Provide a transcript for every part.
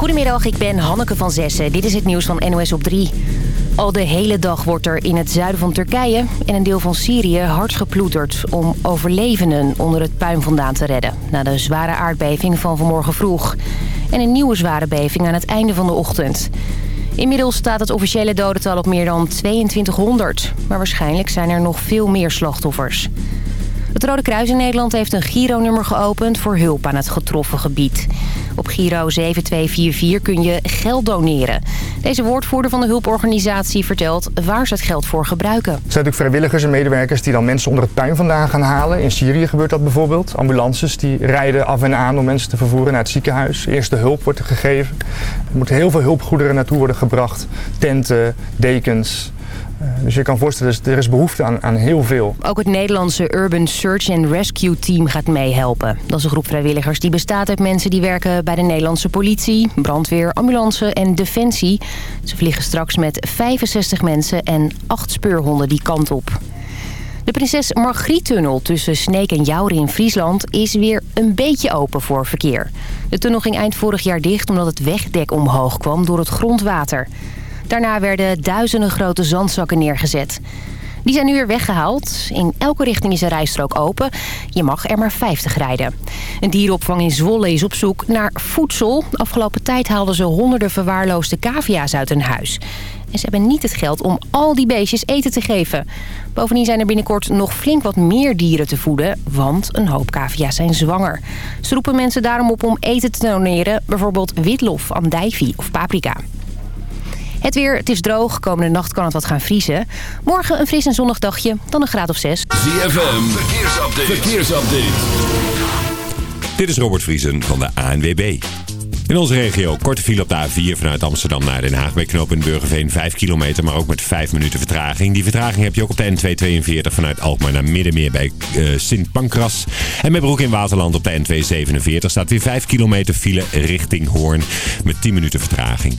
Goedemiddag, ik ben Hanneke van Zessen. Dit is het nieuws van NOS op 3. Al de hele dag wordt er in het zuiden van Turkije en een deel van Syrië hard geploeterd... om overlevenden onder het puin vandaan te redden. Na de zware aardbeving van vanmorgen vroeg. En een nieuwe zware beving aan het einde van de ochtend. Inmiddels staat het officiële dodental op meer dan 2200. Maar waarschijnlijk zijn er nog veel meer slachtoffers. Het Rode Kruis in Nederland heeft een Giro-nummer geopend voor hulp aan het getroffen gebied. Op Giro 7244 kun je geld doneren. Deze woordvoerder van de hulporganisatie vertelt waar ze het geld voor gebruiken. Het zijn natuurlijk vrijwilligers en medewerkers die dan mensen onder het puin vandaan gaan halen. In Syrië gebeurt dat bijvoorbeeld. Ambulances die rijden af en aan om mensen te vervoeren naar het ziekenhuis. Eerste hulp wordt er gegeven. Er moeten heel veel hulpgoederen naartoe worden gebracht. Tenten, dekens, dus je kan voorstellen, er is behoefte aan, aan heel veel. Ook het Nederlandse Urban Search and Rescue Team gaat meehelpen. Dat is een groep vrijwilligers die bestaat uit mensen die werken bij de Nederlandse politie, brandweer, ambulance en defensie. Ze vliegen straks met 65 mensen en 8 speurhonden die kant op. De Prinses Margriet-tunnel tussen Sneek en Jouren in Friesland is weer een beetje open voor verkeer. De tunnel ging eind vorig jaar dicht omdat het wegdek omhoog kwam door het grondwater. Daarna werden duizenden grote zandzakken neergezet. Die zijn nu weer weggehaald. In elke richting is een rijstrook open. Je mag er maar 50 rijden. Een dierenopvang in Zwolle is op zoek naar voedsel. Afgelopen tijd haalden ze honderden verwaarloosde cavia's uit hun huis. En ze hebben niet het geld om al die beestjes eten te geven. Bovendien zijn er binnenkort nog flink wat meer dieren te voeden... want een hoop cavia's zijn zwanger. Ze roepen mensen daarom op om eten te doneren... bijvoorbeeld witlof, andijvie of paprika. Het weer, het is droog. Komende nacht kan het wat gaan vriezen. Morgen een fris en zonnig dagje, dan een graad of zes. ZFM, verkeersupdate. verkeersupdate. Dit is Robert Vriesen van de ANWB. In onze regio korte file op de A4 vanuit Amsterdam naar Den Haag bij knooppunt Burgerveen 5 kilometer, maar ook met 5 minuten vertraging. Die vertraging heb je ook op de N242 vanuit Alkmaar naar Middenmeer bij uh, Sint Pancras. En bij Broek in Waterland op de N247 staat weer 5 kilometer file richting Hoorn met 10 minuten vertraging.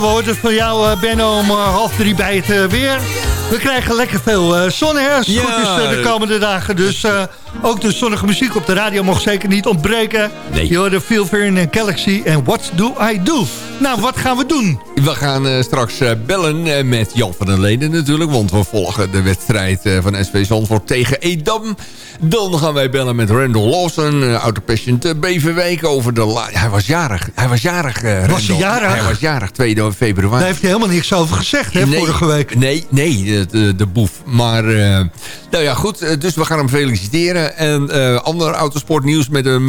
We hoorden van jou, Benno, om half drie bij het weer. We krijgen lekker veel uh, goed is, de komende dagen. Dus ook de zonnige muziek op de radio mocht zeker niet ontbreken. Nee. Je hoorde Phil Fern en Galaxy en What Do I Do? Nou, wat gaan we doen? We gaan uh, straks uh, bellen uh, met Jan van der Leden natuurlijk. Want we volgen de wedstrijd van SV Zandvoort tegen Edam. Dan gaan wij bellen met Randall Lawson, uh, autopatient Beverwijk. Over de hij was jarig. Hij was jarig, Was hij jarig? Hij was jarig, 2 februari. Daar heeft hij helemaal niks over gezegd, hè, nee, vorige week. Nee, nee, de, de boef. Maar, nou ja, goed. Dus we gaan hem feliciteren. En ander autosportnieuws met hem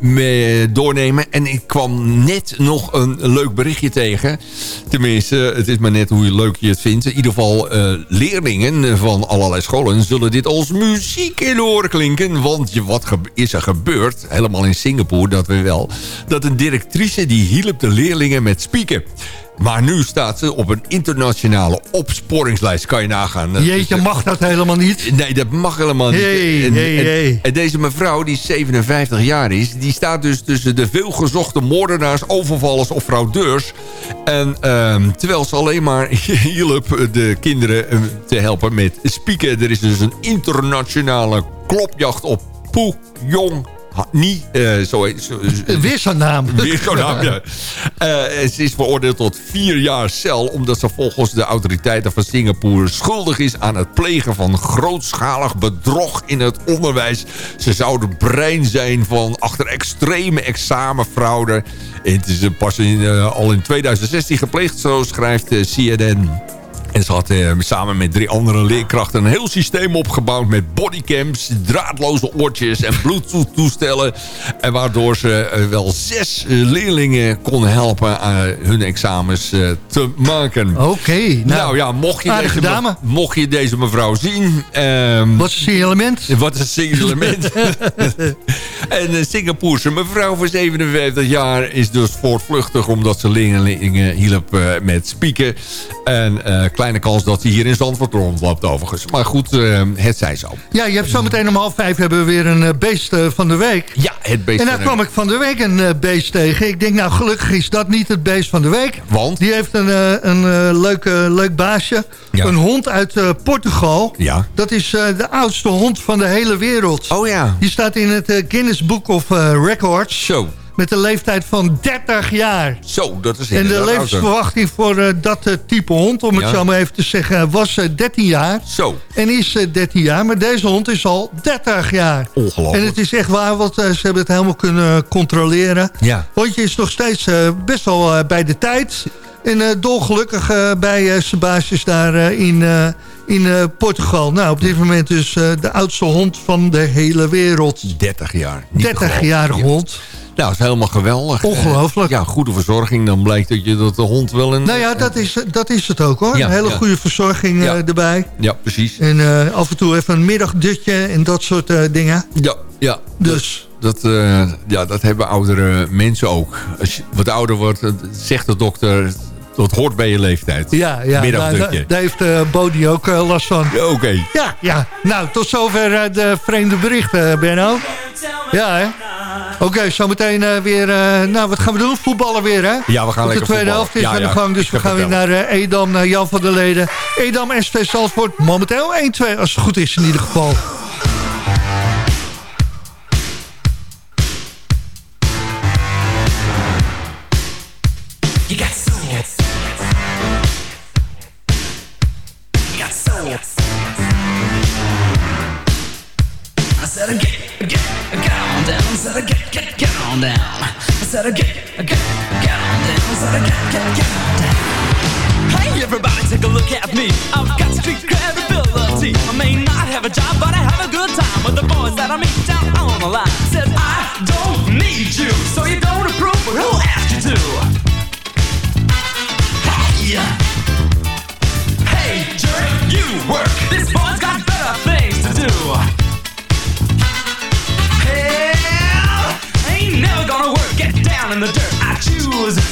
mee doornemen. En ik kwam net nog een leuk berichtje tegen. Tenminste, het is maar net hoe leuk je het vindt. In ieder geval, uh, leerlingen van allerlei scholen zullen dit als muziek in de oren klinken. Want je, wat is er gebeurd, helemaal in Singapore, dat we wel... dat een directrice die hielp de leerlingen met spieken. Maar nu staat ze op een internationale opsporingslijst. Kan je nagaan. Jeetje, mag dat helemaal niet? Nee, dat mag helemaal niet. Hey, en, hey, hey. En, deze mevrouw, die 57 jaar is... die staat dus tussen de veelgezochte moordenaars, overvallers of fraudeurs. En uh, terwijl ze alleen maar hielp de kinderen eh, te helpen met spieken. Er is dus een internationale klopjacht op Poe Jong niet uh, zo, zo, Weer zo'n naam. Weer zo'n naam, ja. Uh, ze is veroordeeld tot vier jaar cel... omdat ze volgens de autoriteiten van Singapore schuldig is... aan het plegen van grootschalig bedrog in het onderwijs. Ze zou de brein zijn van achter extreme examenfraude. En het is pas in, uh, al in 2016 gepleegd, zo schrijft CNN... En ze had eh, samen met drie andere leerkrachten een heel systeem opgebouwd... met bodycams, draadloze oortjes en bluetooth-toestellen. En waardoor ze eh, wel zes eh, leerlingen kon helpen aan hun examens te maken. Oké. nou, nou, ja, mocht je, deze dame. mocht je deze mevrouw zien... Um, wat is een signalement? Wat is een signalement? en een Singapoerse mevrouw van 57 jaar is dus voortvluchtig... omdat ze leerlingen hielp met spieken en kleine kans dat hij hier in Zandvoort rondloopt overigens. Maar goed, uh, het zij zo. Ja, je hebt zo meteen om half vijf hebben we weer een uh, beest uh, van de week. Ja, het beest En daar kwam ik van de week een beest tegen. Ik denk, nou gelukkig is dat niet het beest van de week. Want? Die heeft een, een leuk, leuk baasje. Ja. Een hond uit Portugal. Ja. Dat is de oudste hond van de hele wereld. Oh ja. Die staat in het Guinness Book of Records. Zo. Met een leeftijd van 30 jaar. Zo, dat is En de levensverwachting voor uh, dat uh, type hond, om het zo maar even te zeggen, was uh, eh, 13 jaar. Zo. En is 13 jaar, maar deze hond is al 30 jaar. Ongelooflijk. En het is echt waar, want ze hebben het helemaal kunnen controleren. Ja. Hondje is nog steeds best wel bij de tijd. En dolgelukkig bij zijn baasjes daar in, in Portugal. Nou, op dit moment dus de oudste hond van de hele wereld. 30 jaar. 30-jarige hond. Nou, dat is helemaal geweldig. Ongelooflijk. ja, goede verzorging. Dan blijkt dat, je, dat de hond wel een... Nou ja, dat is, dat is het ook hoor. een hele goede verzorging ja. uh, erbij. Ja, precies. En uh, af en toe even een middagdutje en dat soort uh, dingen. Ja, ja. Dus... Dat, ja, dat hebben oudere mensen ook. Als je wat ouder wordt, zegt de dokter... Dat hoort bij je leeftijd. Ja, ja daar heeft uh, Bodie ook uh, last van. Ja, Oké. Ja, ja. Nou, tot zover uh, de vreemde berichten, Benno. Ja, hè? Oké, okay, zometeen weer... Nou, wat gaan we doen? Voetballen weer, hè? Ja, we gaan lekker de tweede helft is aan de gang, dus we gaan weer naar Edam, naar Jan van der Leden. Edam, SV Salzburg, momenteel 1-2, als het goed is in ieder geval. Said get, get, get on down. Said get, get, get on down. Hey everybody, take a look at me. I've got street credibility. I may not have a job, but I have a good time with the boys that I meet down on the line. Said I don't need you, so you don't approve, but who asked you to? Hey, I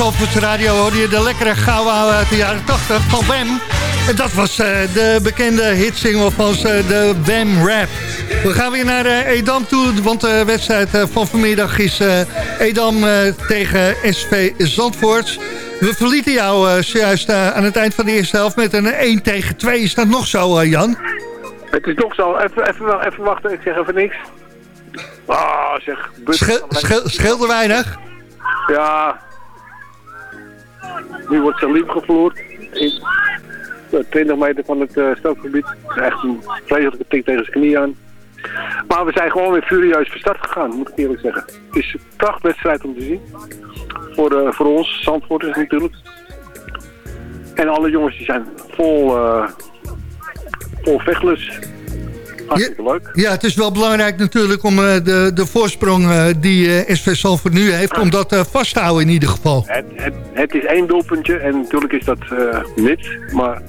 Zandvoorts Radio hoorde je de lekkere gouden ouwe uit de jaren 80 van Wem. En dat was eh, de bekende hitsingle van ze, de Wem Rap. We gaan weer naar eh, Edam toe, want de wedstrijd eh, van vanmiddag is eh, Edam eh, tegen SV Zandvoort. We verlieten jou eh, zojuist eh, aan het eind van de eerste helft met een 1 tegen 2. Is dat nog zo, eh, Jan? Het is nog zo. Even, even, even wachten, ik zeg even niks. Ah, zeg. Schel, scheelde weinig? Ja. Nu wordt Salim gevloerd. In eh, 20 meter van het eh stookgebied. Echt een vreselijke tik tegen zijn knie aan. Maar we zijn gewoon weer furieus van start gegaan, moet ik eerlijk zeggen. Het is een prachtwedstrijd om te zien. Voor, eh, voor ons, Zandvoorters natuurlijk. En alle jongens die zijn vol, eh vol vechtlust. Hartstikke leuk. Ja, het is wel belangrijk natuurlijk om eh, de, de voorsprong eh, die eh, SV Zandvoort nu heeft... om dat vast te houden in ieder geval. Het, het, het is één doelpuntje en natuurlijk is dat mits, maar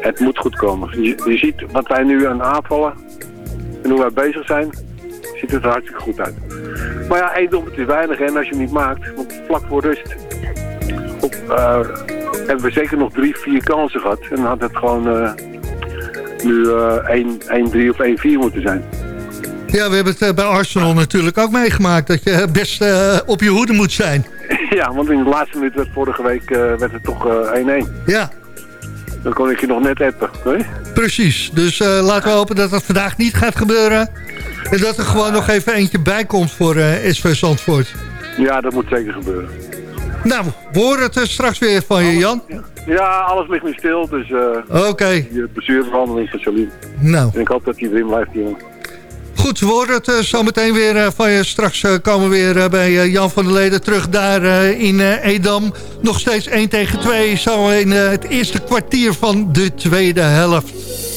het moet goed komen. Je, je ziet wat wij nu aan aanvallen en hoe wij bezig zijn, ziet het er hartstikke goed uit. Maar ja, één doelpunt is weinig en als je hem niet maakt, want vlak voor rust op, hebben we zeker nog drie, vier kansen gehad. En dan had het gewoon nu eh 1-3 of 1-4 moeten zijn. Ja, we hebben het eh, bij Arsenal natuurlijk ook meegemaakt... dat je best eh, op je hoede moet zijn. ja, want in de laatste minuut werd vorige week eh, werd het toch eh 1-1. Ja, Dan kon ik je nog net appen. Nee? precies. Dus eh, laten we hopen dat dat vandaag niet gaat gebeuren. En dat er gewoon nog even eentje bij komt voor eh, SV Zandvoort. Ja, dat moet zeker gebeuren. Nou, we horen het eh, straks weer van je, Jan. Ja, alles ligt nu stil, dus eh Oké, die blessurebehandeling van Salim. nou. En ik hoop dat hij erin blijft, jongen. Goed, we horen het eh, zometeen weer eh, van je. Straks eh, komen we weer eh, bij eh, Jan van der Leden terug daar eh, in eh, Edam. Nog steeds 1 tegen 2, zo in eh, het eerste kwartier van de tweede helft.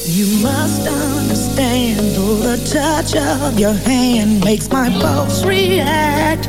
You must understand, the touch of your hand makes my pulse react.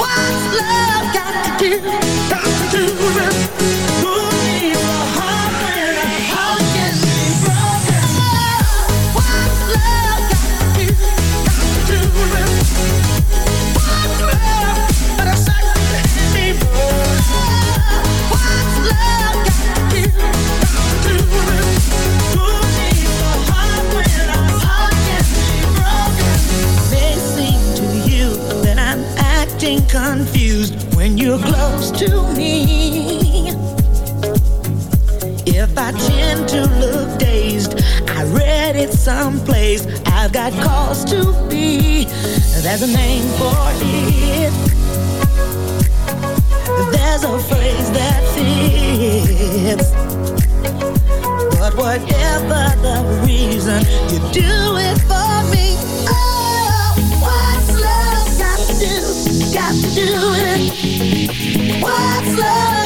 What's love got to do? Got to do with feel close to me. If I tend to look dazed, I read it someplace. I've got cause to be. There's a name for it. There's a phrase that fits. But whatever the reason, you do it for me. Oh, what's love got to do? Got to do it. What's love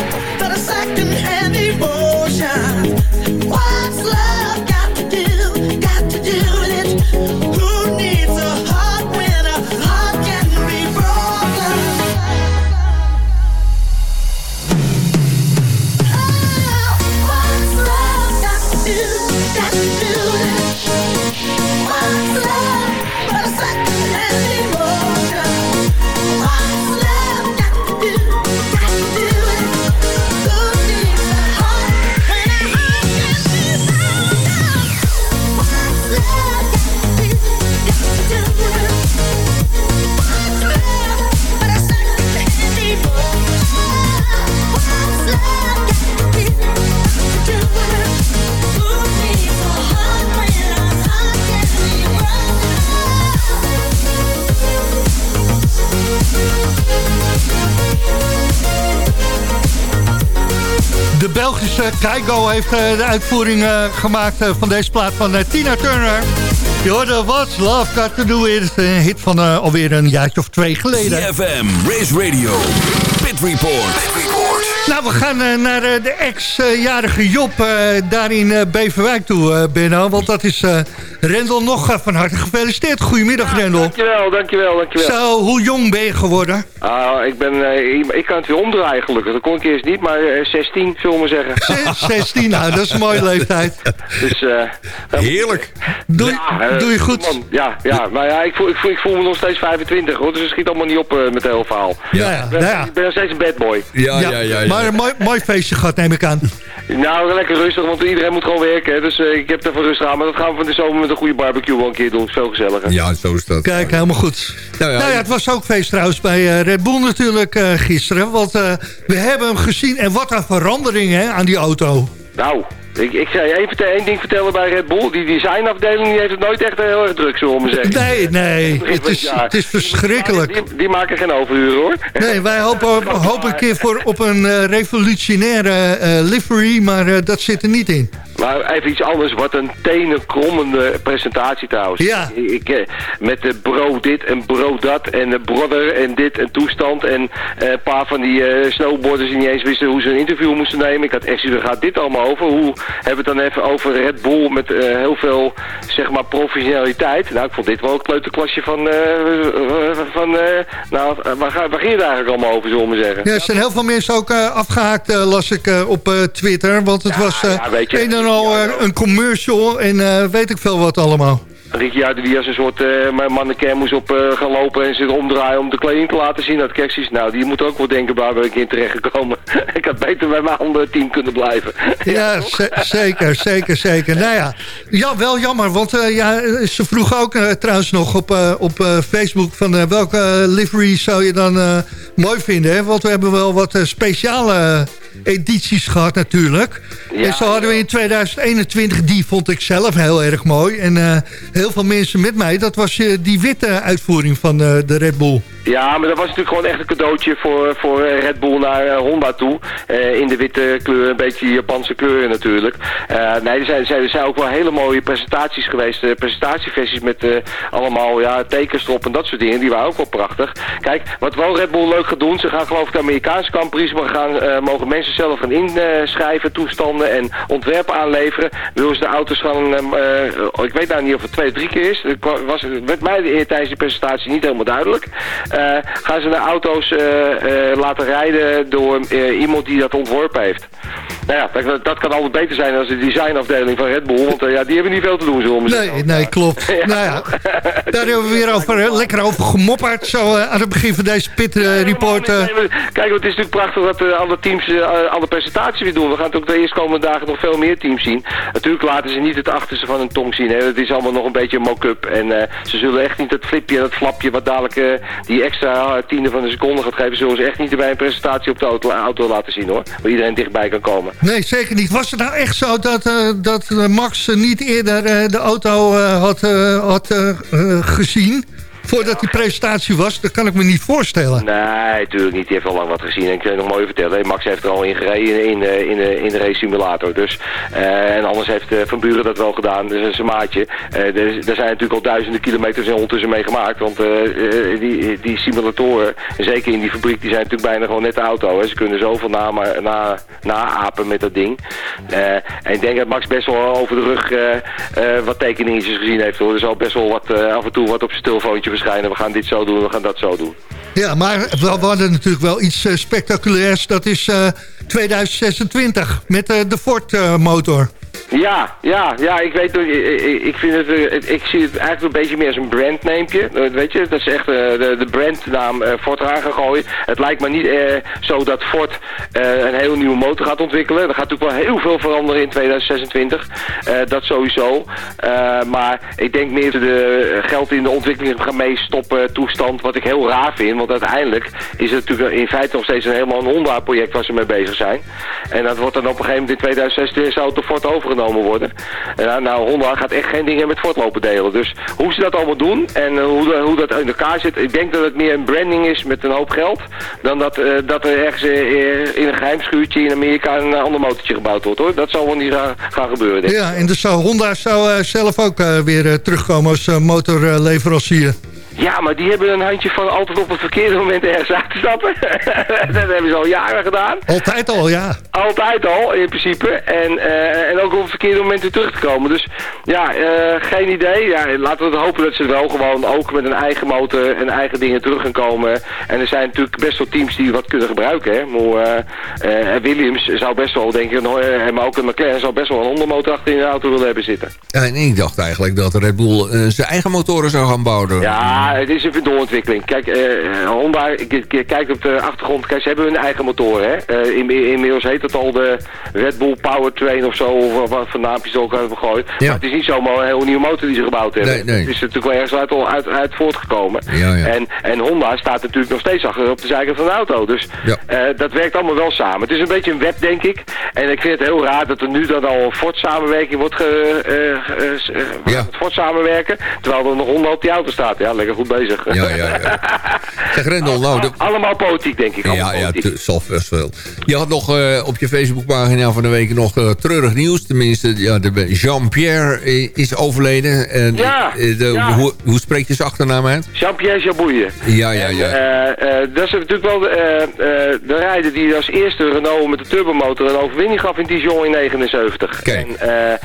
Keigo heeft eh, de uitvoering eh, gemaakt eh, van deze plaat van eh, Tina Turner. Je hoorde What's Love Got To Do With, een hit van eh, alweer een jaartje of twee geleden. CFM, Race Radio, Pit Report. Nou, we gaan eh, naar eh, de ex-jarige Job eh, daar in eh, Beverwijk toe, eh, Benno. Want dat is eh, Rendel nog eh, van harte gefeliciteerd. Goedemiddag, Rendel. Dankjewel, dankjewel, dankjewel. Zo, hoe jong ben je geworden? Ah, ik, ben, eh, ik, ik kan het weer omdraaien gelukkig. Dat kon ik eerst niet, maar eh, 16, zullen we maar zeggen. Zes- 16, nou, dat is een mooie leeftijd. Dus, eh, Heerlijk. Doe, ja, eh, doe je goed? man, ja, ja, maar ja, ik voel, ik, voel, ik voel me nog steeds 25 hoor, dus het schiet allemaal niet op eh, met het hele verhaal. Ja, ja, Ik ben, nou ja. ik ben nog steeds een bad boy. Ja, ja, ja. ja, Maar een mooi, mooi feestje gehad, neem ik aan. Nou, lekker rustig, want iedereen moet gewoon werken. hè, Dus eh, ik heb er voor rustig aan. Maar dat gaan we van de zomer met een goede barbecue wel een keer doen. Veel gezelliger. Ja, zo is dat. Kijk, helemaal goed. Nou ja, Nou ja, het was ook feest trouwens bij eh, Red Bull natuurlijk eh, gisteren. Want eh, we hebben hem gezien en wat een verandering hè, aan die auto. Nou, ik, ik zei één, verte- één ding vertellen bij Red Bull. Die designafdeling die heeft het nooit echt heel erg druk, zullen we maar zeggen. Nee, nee, het is, het is verschrikkelijk. Die, die maken geen overuren hoor. Nee, wij hopen, hopen een keer voor, op een eh, revolutionaire eh, livery, maar eh, dat zit er niet in. Maar even iets anders. Wat een tenenkrommende presentatie trouwens. Ja. Ik, eh, met de bro dit en bro dat en de brother en dit en toestand. En eh, een paar van die eh, snowboarders die niet eens wisten hoe ze een interview moesten nemen. Ik had echt zoiets, gaat dit allemaal over? Hoe hebben we het dan even over Red Bull met eh, heel veel, zeg maar, professionaliteit? Nou, ik vond dit wel een kleuterklasje van, eh, van eh, nou, waar, waar ging het eigenlijk allemaal over, zullen we zeggen? Ja, er zijn heel veel mensen ook eh, afgehaakt, eh, las ik eh, op eh, Twitter. Want het Ja, was eh, ja, weet je. En al eh, een commercial en eh, weet ik veel wat allemaal. Ricciardo die als een soort uh, manneken moest op gaan lopen en zich omdraaien om de kleding te laten zien. Dat kerstjes, nou die moet ook wel denken waar ben ik in terecht gekomen. ik had beter bij mijn andere team kunnen blijven. Ja, ze- zeker, zeker, zeker. Nou ja, ja wel jammer, want ja, ze vroegen ook trouwens nog op, op Facebook... van welke livery zou je dan mooi vinden, hè? Want we hebben wel wat speciale edities gehad natuurlijk. Ja, en zo hadden we in 2021, die vond ik zelf heel erg mooi. En eh, heel veel mensen met mij, dat was eh, die witte uitvoering van eh, de Red Bull. Ja, maar dat was natuurlijk gewoon echt een cadeautje voor, voor Red Bull naar Honda toe. In de witte kleur, een beetje Japanse kleuren natuurlijk. Nee, er zijn, er zijn, er zijn ook wel hele mooie presentaties geweest. presentatieversies met allemaal ja, tekens erop en dat soort dingen. Die waren ook wel prachtig. Kijk, wat wel Red Bull leuk gaat doen. Ze gaan geloof ik de Amerikaanse Grand Prix. Maar gaan, mogen mensen zelf gaan inschrijven, toestanden en ontwerpen aanleveren. Willen ze de auto's gaan... eh, eh, ik weet nou niet of het twee of drie keer is. Het was, werd mij de- tijdens die presentatie niet helemaal duidelijk. Eh, gaan ze de auto's eh, eh, laten rijden door eh, iemand die dat ontworpen heeft. Nou ja, dat, dat kan altijd beter zijn dan de designafdeling van Red Bull. Want eh, ja, die hebben niet veel te doen, zullen we zeggen. Nee, nee, klopt. Nou ja, daar hebben we weer over, lekker over gemopperd. Zo eh, aan het begin van deze pit eh, report. Nee, Kijk, het is natuurlijk prachtig dat alle teams alle presentaties weer doen. We gaan natuurlijk de eerstkomende dagen nog veel meer teams zien. Natuurlijk laten ze niet het achterste van hun tong zien. Hè. Het is allemaal nog een beetje een mock-up. En ze zullen echt niet het flipje en het flapje wat dadelijk die extra tiende van een seconde gaat geven. Zullen ze echt niet bij een presentatie op de auto, auto laten zien hoor. Waar iedereen dichtbij kan komen. Nee, zeker niet. Was het nou echt zo dat, eh, dat Max niet eerder eh, de auto eh, had, had gezien? Voordat die presentatie was? Dat kan ik me niet voorstellen. Nee, natuurlijk niet. Die heeft al lang wat gezien. En ik kan je nog mooi vertellen. Max heeft er al in gereden in, de- in, de- in de race simulator. Dus, eh, en anders heeft eh, Van Buren dat wel gedaan. Dus een maatje. Eh, er, zijn natuurlijk al duizenden kilometers ondertussen mee gemaakt. Want eh, eh, die, die simulatoren, en zeker in die fabriek, die zijn natuurlijk bijna gewoon net de auto. Hè. Ze kunnen zoveel na, na, naapen met dat ding. Eh, en ik denk dat Max best wel over de rug eh, eh, wat tekeningetjes gezien heeft. Hoor. Er zal best wel wat, eh, af en toe wat op zijn telefoontje We gaan dit zo doen, we gaan dat zo doen. Ja, maar we hadden natuurlijk wel iets eh, spectaculairs. Dat is eh, 2026 met eh, de Ford-motor. Ja, ja, ja, ik weet ik, vind het, eh, het- ik zie het eigenlijk een beetje meer als een brandneempje, Eh, weet je, dat is echt eh, de, de brandnaam Ford eraan gaan gooien. Het lijkt me niet eh, zo dat Ford eh, een hele nieuwe motor gaat ontwikkelen. Er gaat natuurlijk wel heel veel veranderen in 2026, eh, dat sowieso. Maar ik denk meer dat de geld in de ontwikkeling gaan meestoppen toestand, wat ik heel raar vind, want uiteindelijk is het natuurlijk in feite nog steeds een helemaal een Honda-project waar ze mee bezig zijn. En dat wordt dan op een gegeven moment in 2026 zou door Ford overgenomen worden. En nou, Honda gaat echt geen dingen met Ford lopen delen. Dus hoe ze dat allemaal doen en eh, hoe, dat- hoe dat in elkaar zit, ik denk dat het meer een branding is met een hoop geld, dan dat, eh, dat er ergens eh, in een geheim schuurtje in Amerika een ander motortje gebouwd wordt hoor. Dat zal wel niet gaan, gebeuren. Denk ik. Ja, en dus zou Honda zou eh, zelf ook eh, weer eh, terugkomen als eh, motorleverancier. Ja, maar die hebben een handje van altijd op het verkeerde moment ergens uit te stappen. dat hebben ze al jaren gedaan. Altijd al, ja. Altijd al, in principe. En, eh, en ook op het verkeerde moment weer terug te komen. Dus ja, eh, geen idee. Ja, laten we het hopen dat ze wel gewoon ook met een eigen motor en eigen dingen terug gaan komen. En er zijn natuurlijk best wel teams die wat kunnen gebruiken. Hè. Maar, eh, Williams zou best wel, denk ik, maar ook een McLaren zou best wel een ondermotor achter in de auto willen hebben zitten. En ik dacht eigenlijk dat Red Bull zijn eigen motoren zou gaan bouwen. Ja, het is een doorontwikkeling. Kijk, eh, Honda, kijk op de achtergrond, kijk, ze hebben hun eigen motoren. Hè? Eh, in, inmiddels heet het al de Red Bull Powertrain of zo, of wat voor naampjes ze ook hebben gegooid. Ja. Maar het is niet zomaar een hele nieuwe motor die ze gebouwd hebben. Nee, nee. Het is natuurlijk wel ergens uit, uit, uit voortgekomen. Ja, ja. En, en Honda staat natuurlijk nog steeds achter op de zijkant van de auto. Dus Ja. eh, dat werkt allemaal wel samen. Het is een beetje een web, denk ik. En ik vind het heel raar dat er nu dan al een Ford-samenwerking wordt ge, Ja. Ford samenwerken, terwijl er nog Honda op die auto staat. Ja, lekker goed bezig. Ja, ja, ja. Zeg Rendel, nou... De... Allemaal politiek, denk ik. Allemaal Ja, ja, politiek. zal wel. Je had nog eh, op je Facebookpagina van de week nog eh, treurig nieuws. Tenminste, ja, Jean-Pierre eh, is overleden. En, Ja, de- ja. Hoe, hoe spreek je zijn achternaam uit? Jean-Pierre Jabouille. Ja, ja, ja. Dat is natuurlijk wel de, de rijder die als eerste Renault met de turbomotor een overwinning gaf in Dijon in 79. Kijk. En,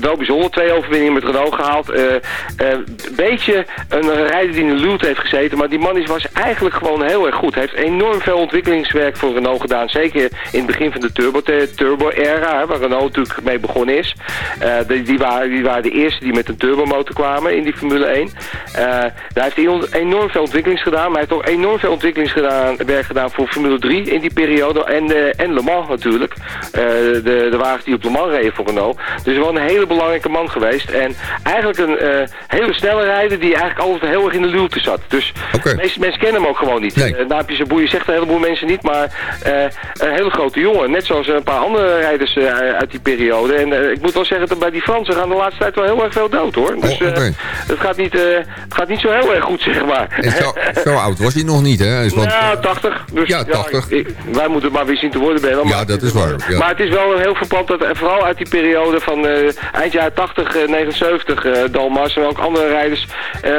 wel bijzonder, twee overwinningen met Renault gehaald. Eh, eh, Een beetje een rijder die in de luwte heeft gezeten, maar die man is, was eigenlijk gewoon heel erg goed. Hij heeft enorm veel ontwikkelingswerk voor Renault gedaan, zeker in het begin van de turbo, turbo-era, hè, waar Renault natuurlijk mee begonnen is. Eh, die, die, waren, die waren de eerste die met een turbomotor kwamen in die Formule 1. Eh, daar heeft hij enorm veel ontwikkelings gedaan, maar hij heeft ook enorm veel ontwikkelingswerk gedaan voor Formule 3 in die periode en, eh, en Le Mans natuurlijk. Eh, de, de wagens die op Le Mans reden voor Renault. Dus wel een hele belangrijke man geweest. En eigenlijk een hele snelle rijder die eigenlijk altijd heel erg in de luwte zat. Dus de meeste mensen kennen hem ook gewoon niet. Nee. Uh, Naampjes en boeien zegt een heleboel mensen niet, maar eh, een hele grote jongen. Net zoals een paar andere rijders eh, uit die periode. En eh, ik moet wel zeggen dat bij die Fransen gaan de laatste tijd wel heel erg veel dood hoor. Dus Oh, eh, het, gaat niet, eh, het gaat niet zo heel erg goed zeg maar. Zo, zo oud was hij nog niet, hè? Is want- Ja, 80. Dus, Ja, 80. ik- wij moeten maar weer zien te worden, Ben. Ja, dat is waar, ja. Maar het is wel heel verpand dat, vooral uit die periode van eh, eind jaren 80, eh, 79, eh Dalmas en ook andere rijders, eh,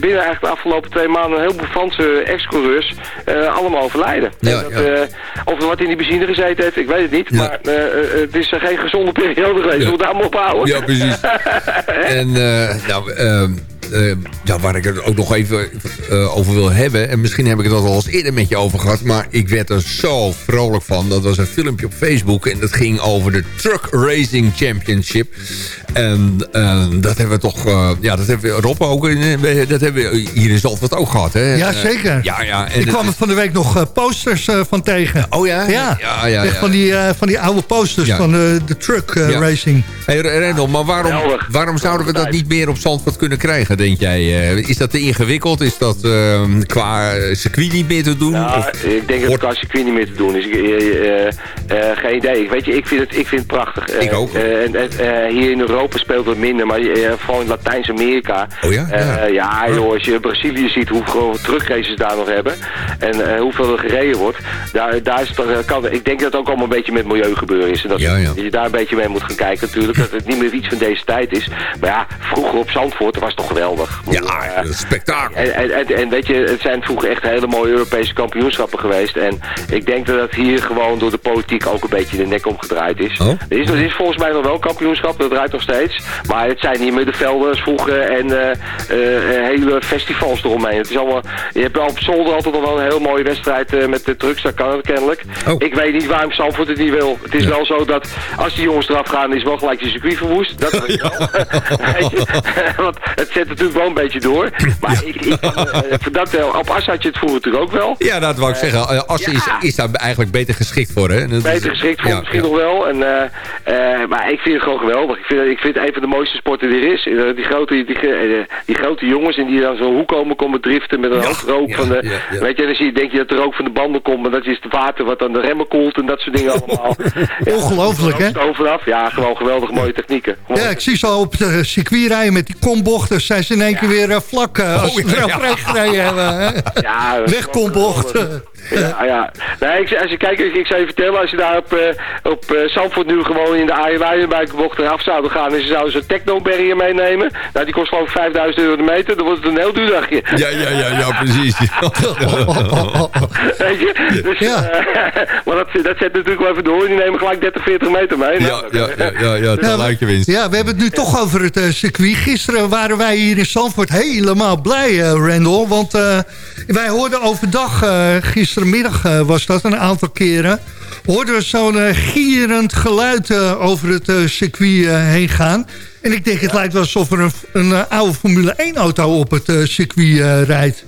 binnen eigenlijk de afgelopen twee maanden een heleboel Franse ex-coureurs eh, allemaal overlijden. Ja, dat, ja. eh, of er wat in die benzine gezeten heeft, ik weet het niet. Ja. Maar eh, eh, het is eh, geen gezonde periode geweest, Ja. we daar maar ophouden. Ja, precies. en, eh, nou, ehm, eh, ja, waar ik het ook nog even eh, over wil hebben... en misschien heb ik het al eens eerder met je over gehad... maar ik werd er zo vrolijk van. Dat was een filmpje op Facebook en dat ging over de Truck Racing Championship. En eh, dat hebben we toch... eh, ja, dat hebben we Rob ook... In, dat hebben we hier in Zandvoort ook gehad, hè? Ja, zeker. ja, ja. En Ik kwam er van de week nog posters eh, van tegen. Oh ja? Ja, Ja, ja. Van, die, eh, van die oude posters Ja. van de, de truck Ja. racing. Hey, Rendel, maar waarom, waarom zouden we dat niet meer op Zandvoort kunnen krijgen, denk jij? Eh, is dat te ingewikkeld? Is dat eh, qua circuit niet meer te doen? Nou, Of- ik denk dat het qua circuit niet meer te doen is. Ik, eh, eh, geen idee. Ik, weet je, ik vind het, ik vind het prachtig. Ik ook. hier in Europa speelt het minder, maar vooral in Latijns-Amerika. Oh ja? Ja. ja, joh, als je Brazilië ziet hoeveel truckraces daar nog hebben en hoeveel er gereden wordt, daar, daar is het toch, kan, ik denk dat het ook allemaal een beetje met milieu gebeuren is. En dat, Ja, ja. dat je daar een beetje mee moet gaan kijken natuurlijk, dat het niet meer iets van deze tijd is. Maar ja, vroeger op Zandvoort, was toch geweldig. Ja, Eh, dat spektakel. en, en, en, en weet je, het zijn vroeger echt hele mooie Europese kampioenschappen geweest. En ik denk dat het hier gewoon door de politiek ook een beetje de nek omgedraaid is. Oh? Er, is er is volgens mij nog wel kampioenschap, dat draait nog steeds. Maar het zijn niet meer de velden als vroeger en eh, eh, hele festivals eromheen. Het is allemaal, je hebt op zolder altijd nog wel een heel mooie wedstrijd met de trucks, dat kan het kennelijk. Oh. Ik weet niet waarom Zandvoort het niet wil. Het is wel zo dat als die jongens eraf gaan, is wel gelijk je circuit verwoest. Dat je? Want het zet natuurlijk wel een beetje door. Maar ik, ik, eh, voor dat, eh, op As had je het vroeger natuurlijk ook wel. Ja, dat wou ik zeggen. Eh, Assen is, is daar eigenlijk beter geschikt voor, hè? En dat is- Beter geschikt voor Ja, misschien ja. nog wel. En, eh, eh, maar ik vind het gewoon geweldig. Ik vind, ik vind het een van de mooiste sporten die er is. Eh, die, grote, die, die, die grote jongens en die dan zo'n hoek komen, komen driften met een hoop rook ja, van de... ja, ja. Weet je, dan zie je, denk je dat de rook van de banden komt, maar dat is het water wat aan de remmen koelt en dat soort dingen allemaal. Ja, Ongelooflijk, hè? vanaf. Ja, gewoon geweldig mooie technieken. Gewoon- Ja, ik zie zo op de circuit rijden met die kombochten. Zijn ze in één keer weer eh, vlak eh, als ze Oh, ja, erop ja. recht gereden hebben. hè? Ja, dat Wegkombocht. gewoon geweldig. Ja, ja. Nee, ik, als je kijkt, ik, ik zou je vertellen, als je daar op, eh, op eh, Zandvoort nu gewoon in de Aaienwijnenbuikenbocht eraf zouden gaan en ze zouden zo'n techno-barrier meenemen, nou die kost gewoon 5000 euro de meter, dan wordt het een heel duur dagje. Ja, ja, ja, ja, precies. Weet je? Dus, Ja. maar dat, dat zet natuurlijk wel even door, die nemen gelijk 30, 40 meter mee. Ja, ja, ja, ja, ja, lijkt je winst. Ja, we hebben het nu toch over het circuit. Gisteren waren wij hier in Zandvoort helemaal blij, eh, Randall. Want eh, wij hoorden overdag, gisterenmiddag eh, was dat een aantal keren... hoorden we zo'n gierend geluid over het circuit heen gaan. En ik denk, het lijkt wel alsof er een, een oude Formule 1-auto op het circuit rijdt.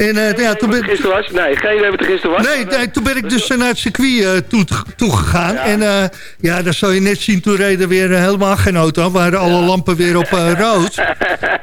En eh, ja, toen ben, Gisteren was? Nee, geen wat er gisteren was. Nee, nee, toen ben ik dus eh, naar het circuit eh, toe, toegegaan. En ja, dan zal je net zien, toen reden weer helemaal geen auto. Waren alle lampen weer op rood.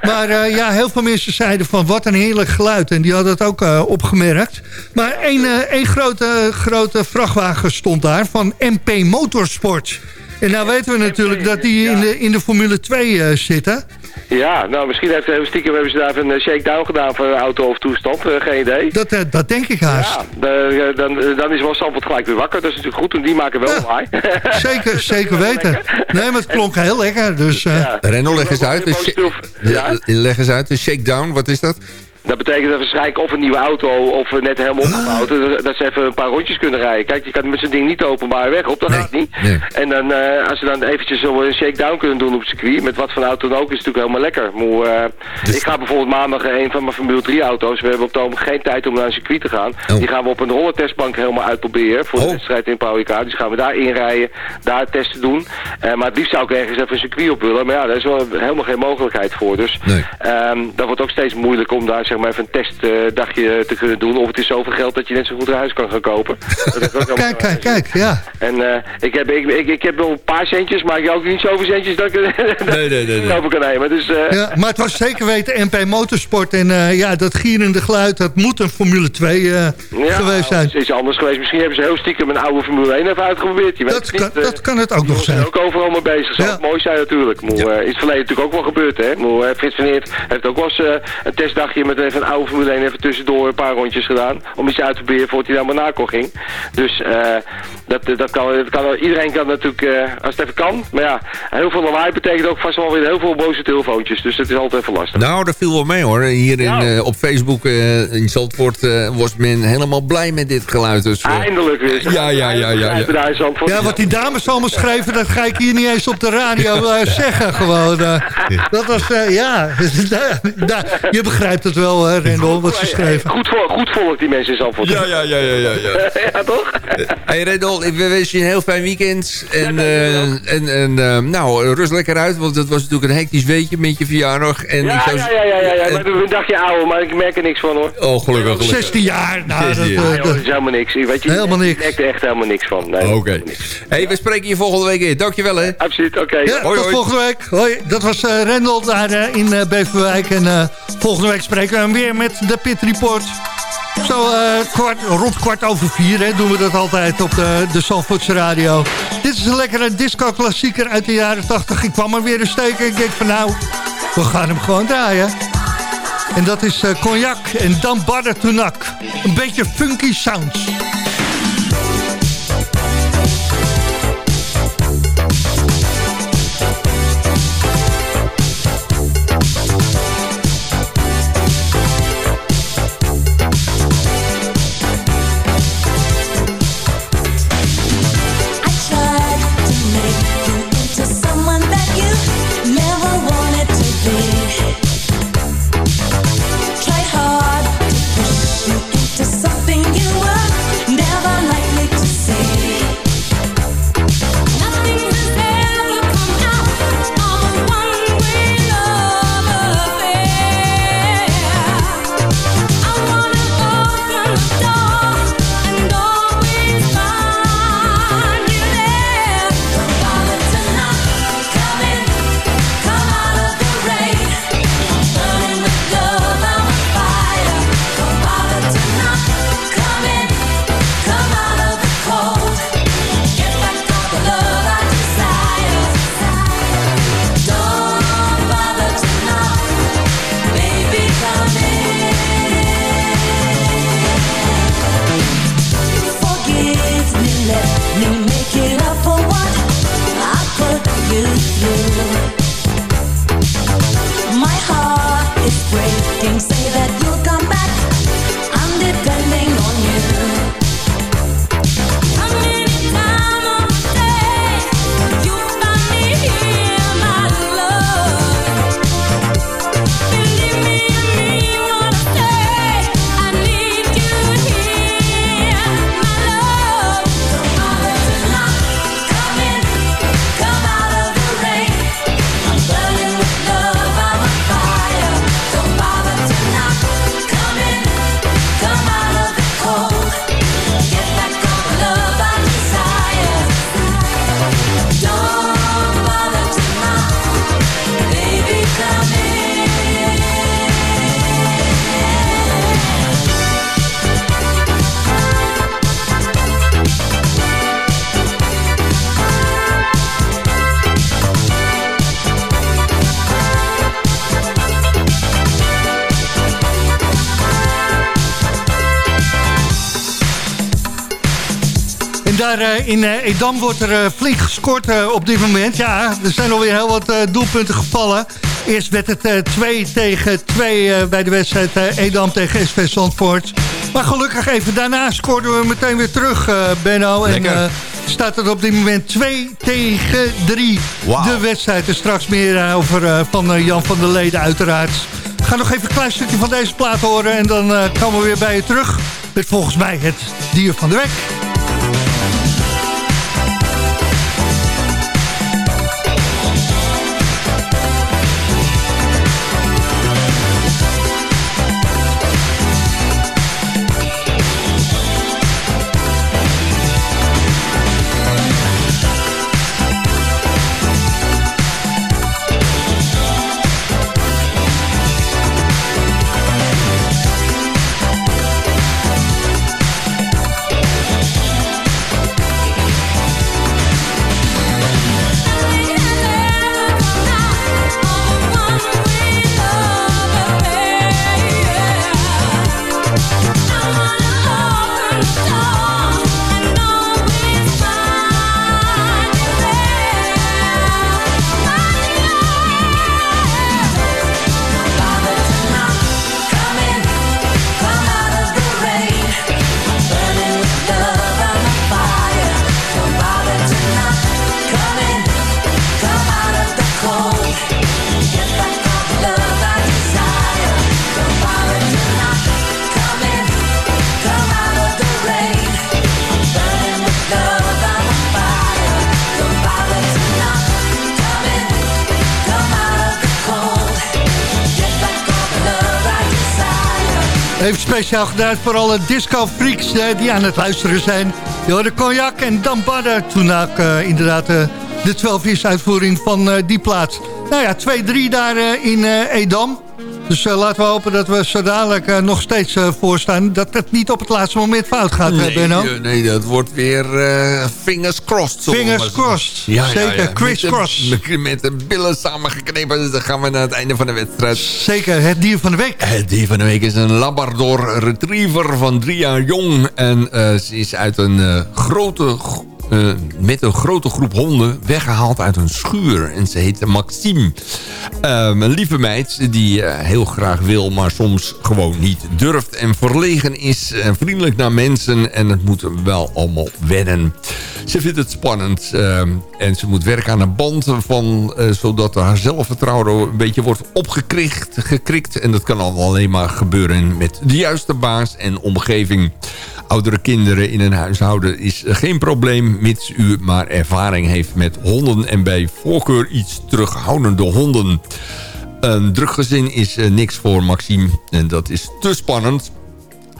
Maar ja, heel veel mensen zeiden van wat een heerlijk geluid. En die hadden het ook opgemerkt. Maar één, één grote, grote vrachtwagen stond daar van MP Motorsport. En nou weten we natuurlijk dat die in de, in de Formule 2 eh, zitten. Ja, nou misschien heeft, hebben stiekem hebben ze daar even een shakedown gedaan voor de auto of toestand. eh, geen idee. Dat, eh, dat denk ik haast. Ja, de- dan, dan is wel Stamford gelijk weer wakker. Dat is natuurlijk goed en die maken wel Ja. lawaai. Zeker, zeker weten. Nee, maar het klonk heel lekker. Dus, eh, Ja. Renno, leg eens uit. Ja. Leg eens uit, de shakedown, wat is dat? Dat betekent dat waarschijnlijk of een nieuwe auto of net helemaal opgebouwd. dat- Dat ze even een paar rondjes kunnen rijden. Kijk, je kan met zo'n ding niet openbaar weg op, dat Nee, gaat niet. nee. En dan, eh, als ze dan eventjes zo een shakedown kunnen doen op het circuit, met wat voor auto dan ook, is het natuurlijk helemaal lekker. Maar, eh, Dus- Ik ga bijvoorbeeld maandag een van mijn Formule 3 auto's, we hebben op het ogenblik geen tijd om naar een circuit te gaan. Oh. Die gaan we op een rollertestbank helemaal uitproberen voor de Oh. wedstrijd in Pauwika. Dus gaan we daar inrijden, daar testen doen. Eh, maar het liefst zou ik ergens even een circuit op willen. Maar ja, daar is wel helemaal geen mogelijkheid voor. Dus Nee. Ehm, dat wordt ook steeds moeilijk om daar zeg maar even een testdagje te kunnen doen. Of het is zoveel geld dat je net zo goed een huis kan gaan kopen. Dat is ook helemaal- kijk, kijk, kijk, ja. En eh, ik, heb, ik, ik, ik heb wel een paar centjes, maar ik heb ook niet zoveel centjes dat ik Nee, nee, nee, nee. kan nemen. Dus eh, Ja, maar het was zeker weten MP Motorsport. En eh, ja, dat gierende geluid, dat moet een Formule 2 eh, ja, geweest zijn. Het is anders geweest. Misschien hebben ze heel stiekem een oude Formule 1 even uitgeprobeerd. Je weet Dat niet, kan, eh. dat kan het ook nog zijn zijn. ook overal mee bezig. Zou Ja. het mooi zijn natuurlijk. Eh, in het verleden natuurlijk ook wel gebeurd. Hè? Eh, Frits van Eert heeft ook wel eens eh, een testdagje met een even een oude Formule 1 even tussendoor een paar rondjes gedaan. Om iets uit te proberen voordat hij naar Monaco ging. Dus eh, dat, dat, kan, dat kan, iedereen kan natuurlijk, eh, als het even kan. Maar ja, heel veel lawaai betekent ook vast wel weer heel veel boze telefoontjes. Dus dat is altijd even lastig. Nou, dat viel wel mee hoor. Hier in, Ja. eh, op Facebook eh, in Zandvoort eh, was men helemaal blij met dit geluid. Dus, eh, Eindelijk weer. Ja, ja, ja, ja, ja. Daar wat die dames allemaal schreven, dat ga ik hier niet eens op de radio eh, zeggen gewoon. eh. dat was, eh, ja, je begrijpt het wel, hè, Rendel, wat ze schreven. Goed, vol, goed volk die mensen in Zandvoort. Ja, ja, ja, ja, ja. ja. ja, toch? Hey Rendel, we wensen je een heel fijn weekend. En, eh, en, en eh, nou, rust lekker uit, want het was natuurlijk een hectisch weekje met je verjaardag. En ik Ja, zou- ja, ja, ja, ja, ja. en- Maar ik ben een dagje ouder, maar ik merk er niks van hoor. Oh, gelukkig, gelukkig. 16 jaar, nou, dat, 16 eh, jaar. Ja, joh, dat- dat is helemaal niks. Weet je, Helemaal niks. Ik merk er echt helemaal niks van. Nee, Oké. Hey, we spreken je volgende week weer. Dankjewel, hè. Absoluut, oké. Ja, Hoi, tot hoi. volgende week. Hoi, dat was eh, Rendel daar eh, in eh, Beverwijk. En eh, volgende week spreken we hem weer met de Pit Report. Zo eh, rond kwart over vier hè, doen we dat altijd op de, de radio. Dit is een lekkere disco-klassieker uit de jaren 80. Ik kwam er weer een steken. Ik denk van nou, we gaan hem gewoon draaien. En dat is eh, cognac en dan toenak. Een beetje funky sounds. Daar eh, in eh, Edam wordt er eh, flink gescoord op dit moment. Ja, er zijn alweer heel wat doelpunten gevallen. Eerst werd het eh, 2 tegen 2 eh, bij de wedstrijd Edam tegen SV Zandvoort. Maar gelukkig even daarna scoorden we meteen weer terug, Benno. En Lekker. eh, staat het op dit moment 2 tegen 3. Wauw. De wedstrijd. Er straks meer over van Jan van der Leden uiteraard. We gaan nog even een klein stukje van deze plaat horen. En dan komen we weer bij je terug. Met volgens mij het dier van de week. Speciaal gedaan voor alle disco-freaks eh, die aan het luisteren zijn. De cognac en dan Badder. Toen ook eh, inderdaad eh, de 12 is uitvoering van eh, die plaats. Nou ja, 2-3 daar in Edam. Dus eh, laten we hopen dat we zo dadelijk eh, nog steeds eh, voorstaan. Dat het niet op het laatste moment fout gaat, Nee, Benno. nee, dat wordt weer fingers crossed. Fingers crossed. Zeker, criss Met de- cross. Met, met de billen samengeknepen. Dan gaan we naar het einde van de wedstrijd. Zeker, het dier van de week. Het dier van de week is een Labrador Retriever van drie jaar jong. En ze is uit een grote... eh, met een grote groep honden weggehaald uit een schuur. En ze heet Maxime. Ehm, een lieve meid die eh, heel graag wil, maar soms gewoon niet durft. En verlegen is en vriendelijk naar mensen. En het moet wel allemaal wennen. Ze vindt het spannend. ehm, en ze moet werken aan een band van... eh, zodat haar zelfvertrouwen een beetje wordt opgekrikt. Gekrikt. En dat kan alleen maar gebeuren met de juiste baas en omgeving. Oudere kinderen in een huishouden is geen probleem... mits u maar ervaring heeft met honden... en bij voorkeur iets terughoudende honden. Een druk gezin is eh, niks voor Maxime. En dat is te spannend.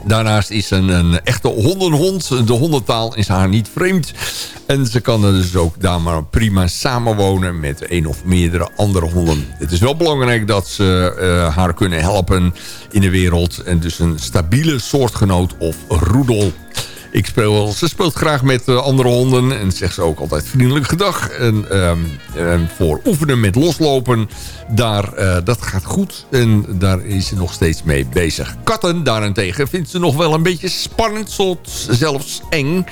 Daarnaast is een, een echte hondenhond. De hondentaal is haar niet vreemd. En ze kan dus ook daar maar prima samenwonen met één of meerdere andere honden. Het is wel belangrijk dat ze eh, haar kunnen helpen in de wereld. En dus een stabiele soortgenoot of roedel. Ik speel, ze speelt graag met eh, andere honden en zegt ze ook altijd vriendelijk gedag. En, ehm, en voor oefenen met loslopen, daar, eh, dat gaat goed. En daar is ze nog steeds mee bezig. Katten daarentegen vindt ze nog wel een beetje spannend, soms zelfs eng.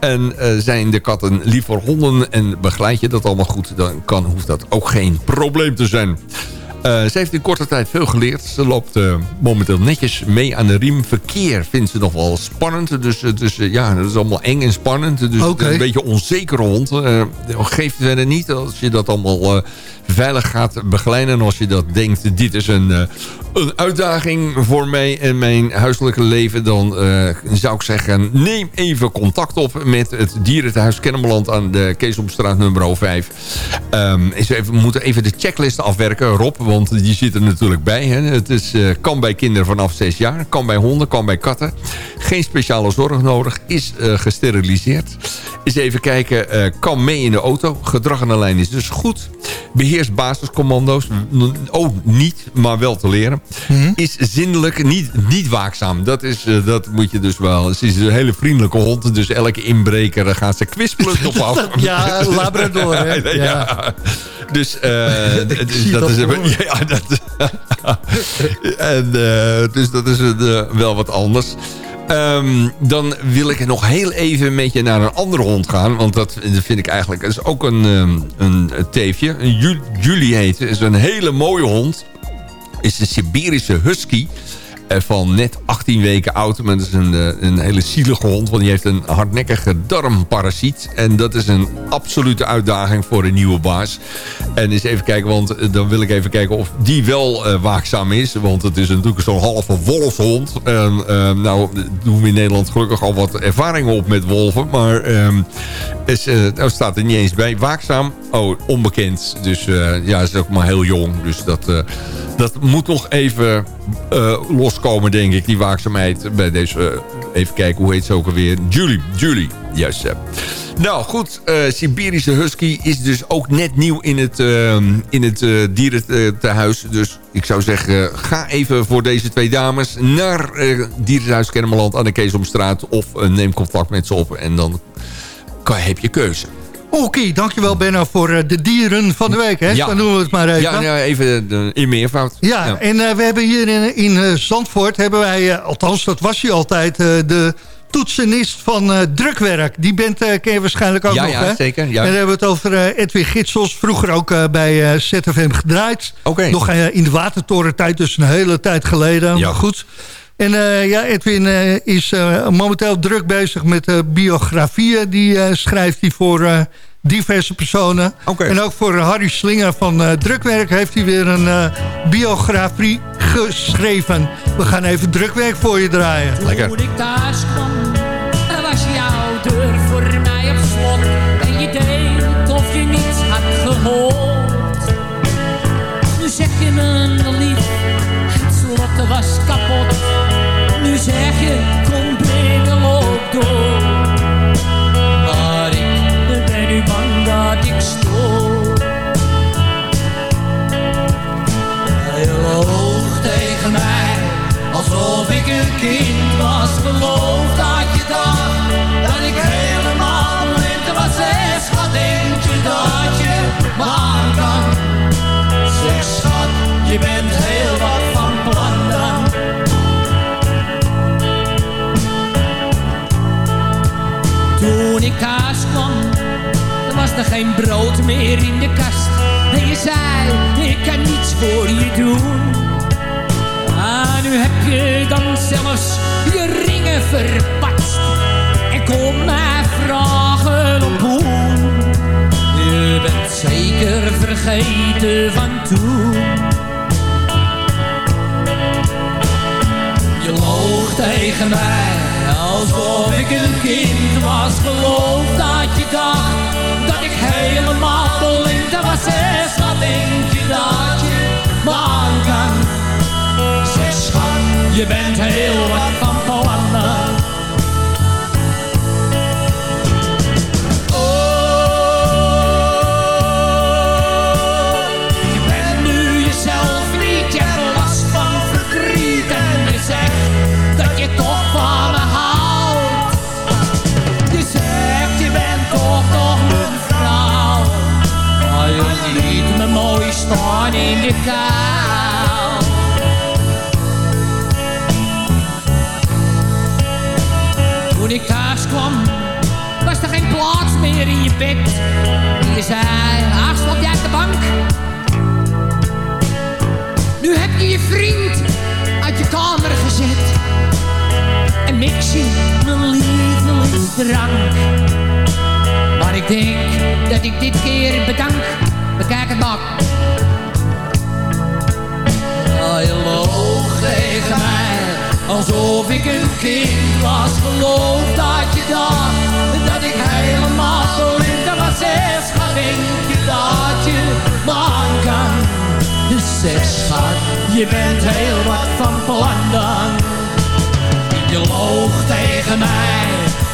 En eh, zijn de katten liever honden en begeleid je dat allemaal goed... dan kan, hoeft dat ook geen probleem te zijn. Eh, ze heeft in korte tijd veel geleerd. Ze loopt eh, momenteel netjes mee aan de riem. Verkeer vindt ze nog wel spannend. Dus, eh, dus ja, dat is allemaal eng en spannend. Dus een beetje een onzekere hond. Geeft verder niet als je dat allemaal veilig gaat begeleiden. En als je dat denkt, dit is een, een uitdaging voor mij en mijn huiselijke leven. Dan eh, zou ik zeggen, neem even contact op met het dierentehuis Kennemerland aan de Keesomstraat nummer 5. Ehm, is even, we moeten even de checklist afwerken, Rob, want die zit er natuurlijk bij. Hè. Het is, eh, kan bij kinderen vanaf 6 jaar, kan bij honden, kan bij katten. Geen speciale zorg nodig, is eh, gesteriliseerd. Eens even kijken, kan mee in de auto. Gedrag aan de lijn is dus goed. Beheerst basiscommando's. N- Oh, niet, maar wel te leren. Is zindelijk, niet, niet waakzaam. Dat, is, eh, dat moet je dus wel. Ze is een hele vriendelijke hond. Dus elke inbreker gaat ze kwispelen op af. Ja, Labrador, hè? ja. Ja. Dus, eh, dus dat dat is ja, dat, en, eh, dus dat is wel wat anders. Ehm, dan wil ik nog heel even met je naar een andere hond gaan. Want dat vind ik eigenlijk... Dat is ook een, ehm, een, teefje. Een Ju- Julie heet. is een hele mooie hond. Is een Siberische husky. eh, Van net 18 weken oud. Maar dat is een, eh, een hele zielige hond. Want die heeft een hardnekkige darmparasiet. En dat is een absolute uitdaging voor een nieuwe baas. En eens even kijken. Want eh, dan wil ik even kijken of die wel waakzaam is. Want het is natuurlijk zo'n halve wolfshond. En, eh, nou doen we in Nederland gelukkig al wat ervaringen op met wolven. Maar ehm, is, nou staat er niet eens bij. Waakzaam? Oh, onbekend. Dus eh, ja, is ook maar heel jong. Dus dat, dat moet nog even eh, loskomen, denk ik. Die waakzaamheid bij deze... eh, even kijken, hoe heet ze ook alweer? Julie. Julie, juist. Nou, goed. eh, Siberische Husky is dus ook net nieuw in het, in het eh, dierentehuis. Dus ik zou zeggen, ga even voor deze twee dames... naar Dierentehuis Kennemerland aan de Keesomstraat... of neem contact met ze op en dan kan, heb je keuze. Oké, dankjewel Benno voor eh, de dieren van de week. Hè? Ja. Dan doen we het maar even. Ja, ja even in meervoud. Ja, en eh, we hebben hier in, in eh, Zandvoort, hebben wij, althans dat was hij altijd, de toetsenist van drukwerk. Die bent ken je waarschijnlijk ook Ja, nog, ja, hè? zeker, ja. En dan hebben we het over Edwin Gitsels, vroeger ook bij ZFM gedraaid. Oké. Nog in de watertorentijd, dus een hele tijd geleden. Ja. Maar goed. En eh, ja, Edwin eh, is eh, momenteel druk bezig met eh, biografieën. Die eh, schrijft hij voor eh, diverse personen. Oké. En ook voor Harry Slinger van eh, Drukwerk heeft hij weer een eh, biografie geschreven. We gaan even Drukwerk voor je draaien. Lekker. Kind was, geloof dat je dacht dat ik helemaal blind was. Zeg, schat, denk je dat je maar kan? Zeg, schat, je bent heel wat van plan dan. Toen ik thuis kwam, er was er geen brood meer in de kast. En je zei, ik kan niets voor je doen. Heb je dan zelfs je ringen verpatst. En kom mij vragen op hoe. Je bent zeker vergeten van toen. Je loog tegen mij alsof ik een kind was. Geloof dat je dacht dat ik helemaal blind was. Zeg, wat denk je dat je maar kan? Je bent heel wat van plannen. Oh, je bent Toen ik thuis kwam, was er geen plaats meer in je bed. Je zei, ach, slaap jij op de bank? Nu heb je je vriend uit je kamer gezet. En mix je mijn lievelingsdrank. Maar ik denk dat ik dit keer bedank. Bekijk het tegen mij, alsof ik een kind was. Geloof dat je dacht, dat ik helemaal blind was. Zeg, schat, denk je dat je man kan? Dus zeg, schat, je bent heel wat van plan dan. Je loog tegen mij,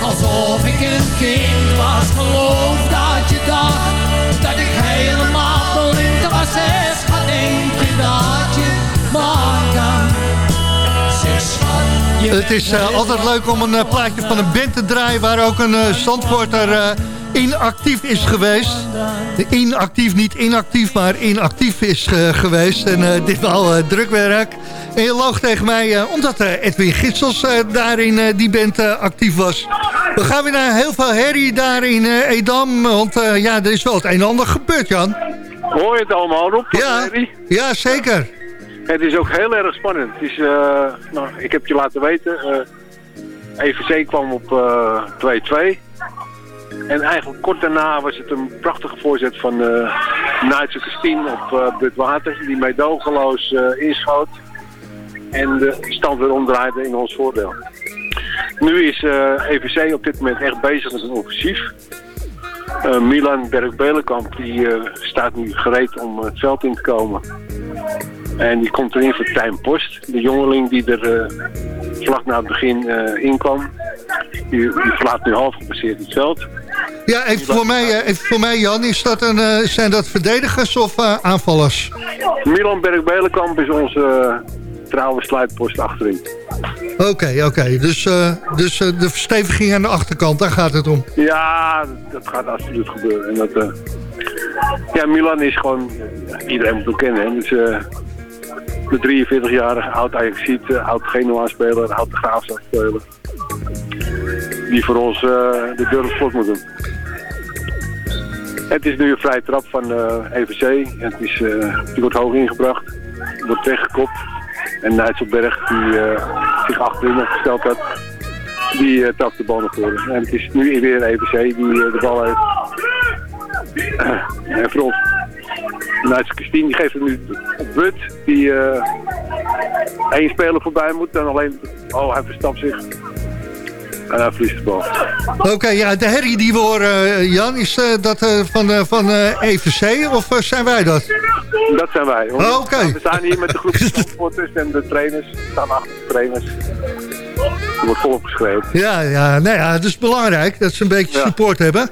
alsof ik een kind was. Geloof dat je dacht, dat ik helemaal blind was. Zeg, schat, denk je dat je man kan? Het is eh, altijd leuk om een eh, plaatje van een band te draaien... waar ook een uh, eh, inactief is geweest. Inactief, niet inactief, maar inactief is geweest. En dit wel eh, drukwerk. En je loog tegen mij, omdat Edwin Gitsels daar in eh, die band actief was. We gaan weer naar heel veel herrie daar in Edam. Want ja, er is wel het een en ander gebeurd, Jan. Hoor je het allemaal, Rob? van Ja, ja zeker. Het is ook heel erg spannend. Het is, eh, nou, ik heb je laten weten, eh EVC kwam op eh 2-2. En eigenlijk kort daarna was het een prachtige voorzet van uh, Naitse Christine op uh, Bud Water, die meedogenloos eh inschoot. En de stand weer omdraaide in ons voordeel. Nu is eh EVC op dit moment echt bezig met een offensief. Eh, Milan Berg-Belenkamp die eh, staat nu gereed om het veld in te komen. En die komt erin voor Tijn Post. De jongeling die er eh, vlak na het begin eh in kwam. Die, die verlaat nu half gepasseerd het veld. Ja, even voor mij, eh, even voor mij Jan, is dat een, zijn dat verdedigers of aanvallers? Milan Berg-Belenkamp is onze trouwe sluitpost achterin. Oké, oké. Dus, dus de versteviging aan de achterkant, daar gaat het om. Ja, dat gaat absoluut gebeuren. En dat, ja, Milan is gewoon, iedereen moet hem kennen. Hè. Dus, de 43-jarige oud Ajaxiet, uh, oud Genoa-speler, oud Graafschap-speler. Die voor ons eh, de deur op slot moet doen. Het is nu een vrije trap van eh, EVC. Het is, eh, die wordt hoog ingebracht, wordt weggekopt. En Nijtselberg, die eh, zich achterin opgesteld had, die uh, de bal naar voren. En het is nu weer EVC die eh, de bal heeft. en voor ons, Nijtsel Christine, die geeft het nu op Bud, die eh, één speler voorbij moet. Dan alleen, oh, hij verstapt zich. En hij verliest de bal. Oké, ja, de herrie die we horen, eh, Jan, is eh, dat van, van EVC of eh, zijn wij dat? Dat zijn wij. hoor. Oh, oké. We staan hier met de groep supporters en de trainers. We staan achter de trainers. Er wordt volop geschreeuwd. Ja, ja, nou ja, het is belangrijk dat ze een beetje Ja. support hebben.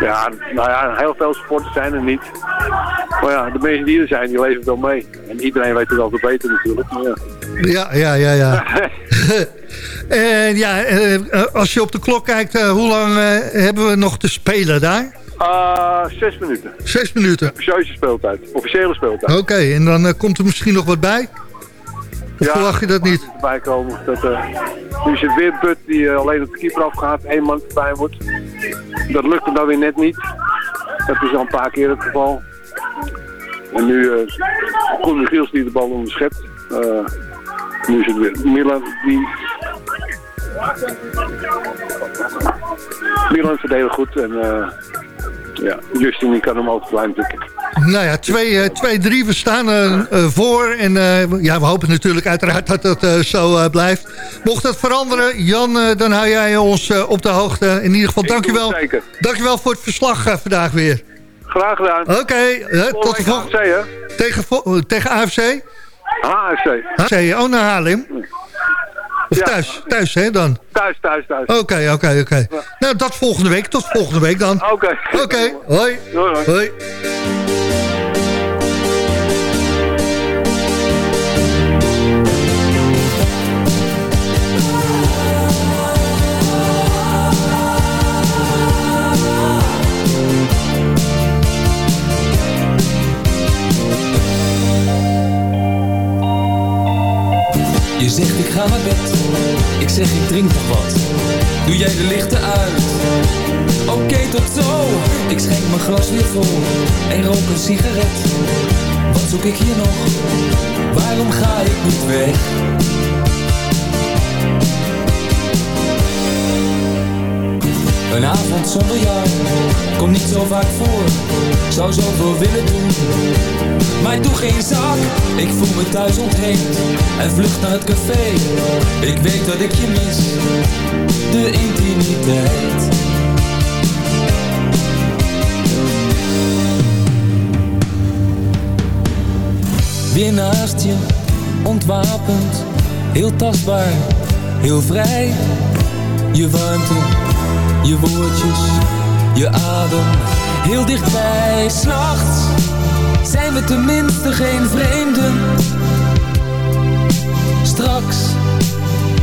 Ja, nou ja, heel veel supporters zijn er niet. Maar ja, de mensen die er zijn, die leven wel mee. En iedereen weet het altijd beter natuurlijk. Maar ja. Ja, ja, ja, ja. En ja, eh, als je op de klok kijkt, eh, hoe lang eh, hebben we nog te spelen daar? Ah, zes minuten. Zes minuten. Officieuze speeltijd. Officiële speeltijd. Oké, en dan komt er misschien nog wat bij? Of verwacht je dat niet? erbij komen. Dat, eh, nu is het weer Put die eh, alleen op de keeper afgaat, één man erbij moet. Dat lukt hem dan weer net niet. Dat is al een paar keer het geval. En nu uh, Koen Giels die de bal onderschept. Eh nu is het weer Milan die... Milan verdedigt goed en eh, ja, Justin die kan hem ook klein tikken. Nou ja, 2-3. we staan eh, eh, voor. En eh, ja, we hopen natuurlijk uiteraard dat dat eh, zo eh, blijft. Mocht dat veranderen, Jan, eh, dan hou jij ons eh, op de hoogte. In ieder geval, dankjewel. Dankjewel voor het verslag eh, vandaag weer. Graag gedaan. Oké, eh, tot de volgende. AFC, hè? Tegen, eh, AFC? AFC. AFC, oh, naar Haarlem. Of Ja. thuis, thuis hè dan? Thuis, thuis, thuis. Oké, oké, oké. Nou, dat volgende week. Tot volgende week dan. Oké. Oké, hoi. Doei, hoi. Hoi. Zegt ik ga naar bed, ik zeg ik drink nog wat. Doe jij de lichten uit? Oké, tot zo. Ik schenk mijn glas weer vol en rook een sigaret. Wat zoek ik hier nog? Waarom ga ik niet weg? Een avond zonder jou komt niet zo vaak voor. Zou zoveel willen doen, maar doe geen zak. Ik voel me thuis ontheemd en vlucht naar het café. Ik weet dat ik je mis, de intimiteit. Weer naast je, ontwapend, heel tastbaar, heel vrij. Je warmte, je woordjes, je adem, heel dichtbij. S'nachts zijn we tenminste geen vreemden. Straks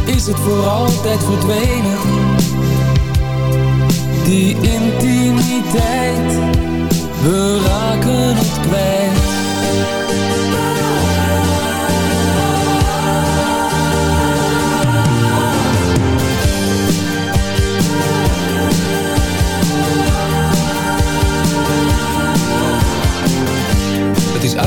is het voor altijd verdwenen. Die intimiteit, we raken het kwijt.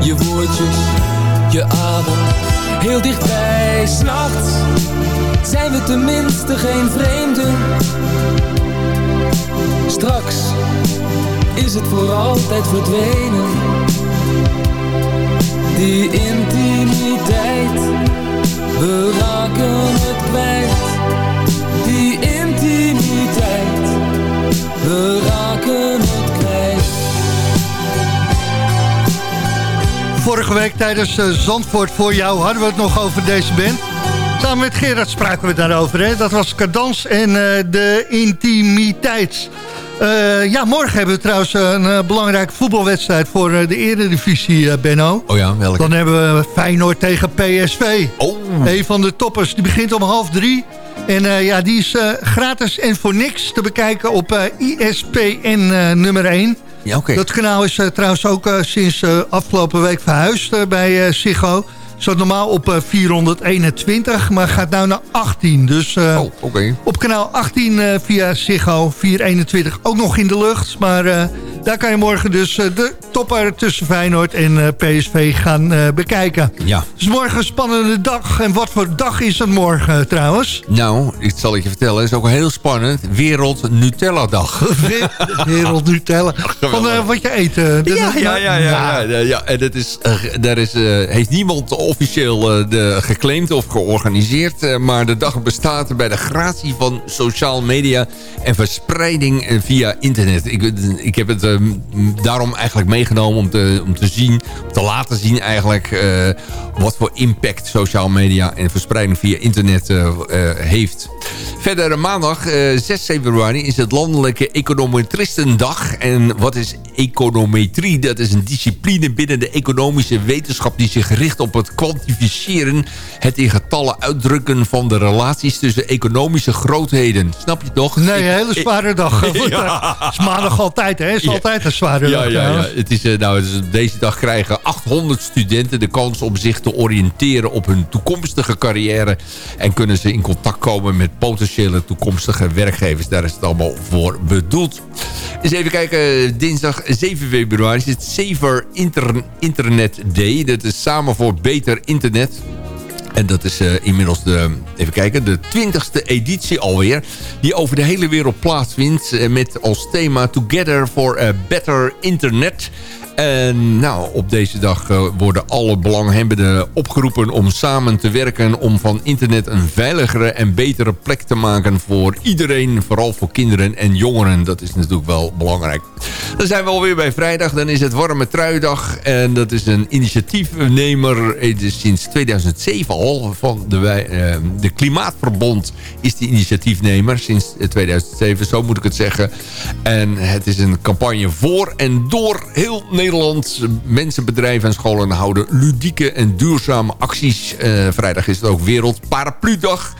je woordjes, je adem, heel dichtbij. S'nachts zijn we tenminste geen vreemden. Straks is het voor altijd verdwenen. Die intimiteit, we raken het kwijt. Die intimiteit, we raken het Vorige week tijdens eh, Zandvoort voor jou hadden we het nog over deze band. Samen met Gerard spraken we daarover. Hè? Dat was Cadans en eh, de intimiteit. Eh, ja, morgen hebben we trouwens een belangrijke voetbalwedstrijd voor eh, de eredivisie, Benno. Oh ja, welke? Dan hebben we Feyenoord tegen PSV. Oh. Een van de toppers. Die begint om half drie. En ja, die is gratis en voor niks te bekijken op ISPN nummer 1. Ja, oké. Dat kanaal is eh, trouwens ook eh, sinds eh, afgelopen week verhuisd bij Ziggo. Zat normaal op eh, 421, maar gaat nu naar 18. Dus Oh, op kanaal 18 eh, via Ziggo 421 ook nog in de lucht. Maar daar kan je morgen dus eh, de topper tussen Feyenoord en eh, PSV gaan eh, bekijken. Ja. Het is morgen een spannende dag. En wat voor dag is het morgen trouwens? Nou, ik zal het je vertellen. Het is ook heel spannend. Wereld Nutella Dag. Wereld Nutella. Van wat je eet. de- Ja, ja, ja, ja, ja, ja. En dat is, daar is, heeft niemand officieel de, geclaimd of georganiseerd. maar de dag bestaat bij de gratie van sociaal media en verspreiding via internet. Ik, ik heb het daarom eigenlijk meegenomen om te, om te zien, om te laten zien eigenlijk eh, wat voor impact sociaal media en verspreiding via internet eh, eh, heeft. Verder maandag eh, 6 februari is het landelijke econometristendag. En wat is econometrie? Dat is een discipline binnen de economische wetenschap... die zich richt op het kwantificeren, het in getallen uitdrukken... van de relaties tussen economische grootheden. Snap je nog? Nee, een hele zware dag. Ja. Het is maandag altijd, hè? Is. Altijd een zware Ja, dag. ja, ja. Het is, eh, nou, het is, deze dag krijgen 800 studenten de kans om zich te oriënteren op hun toekomstige carrière. En kunnen ze in contact komen met potentiële toekomstige werkgevers. Daar is het allemaal voor bedoeld. Eens even kijken, dinsdag 7 februari is het Inter Internet Day. Dat is samen voor beter internet. En dat is eh, inmiddels de, even kijken, de twintigste editie alweer. Die over de hele wereld plaatsvindt. eh, met als thema Together for a Better Internet. En nou, op deze dag eh, worden alle belanghebbenden opgeroepen om samen te werken... om van internet een veiligere en betere plek te maken voor iedereen. Vooral voor kinderen en jongeren. Dat is natuurlijk wel belangrijk. Dan zijn we alweer bij vrijdag. Dan is het Warme Truidag. En dat is een initiatiefnemer. Is sinds 2007 al. Van de, eh, de Klimaatverbond is die initiatiefnemer. Sinds 2007, zo moet ik het zeggen. En het is een campagne voor en door heel Nederland. Mensen, bedrijven en scholen houden ludieke en duurzame acties. Eh, vrijdag is het ook Wereld Parapludag.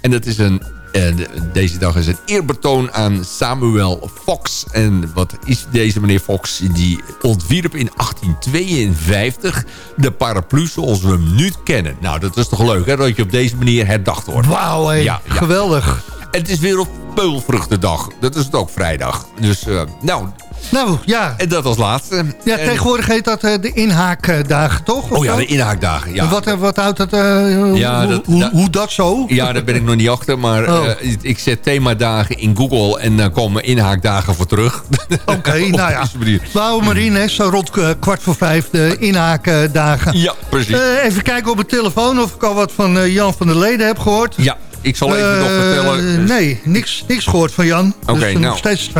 En dat is een en deze dag is een eerbetoon aan Samuel Fox. En wat is deze meneer Fox? Die ontwierp in 1852 de paraplu zoals we hem nu kennen. Nou, dat is toch leuk hè? Dat je op deze manier herdacht wordt. Wauw. Ja, ja. geweldig. En het is Wereldpeulvruchtendag. Dat is het ook vrijdag. Dus, eh, nou, Nou, ja. en dat als laatste. Ja, En- tegenwoordig heet dat eh, de inhaakdagen, toch? Of Oh ja, de inhaakdagen. Ja. Wat, eh, wat houdt dat? eh, Ja, hoe, dat- hoe zo? Ja, daar ben ik nog niet achter. Maar Oh. ik zet themadagen in Google en dan komen inhaakdagen voor terug. Oké, nou ja. deze manier. Wauw, Marien, hè, zo rond kwart voor vijf de inhaakdagen. Ja, precies. Even kijken op mijn telefoon of ik al wat van Jan van der Leden heb gehoord. ja, ik zal even nog Eh, vertellen. Nee, niks, niks gehoord van Jan. Oké, dus nou. nog steeds 2-3,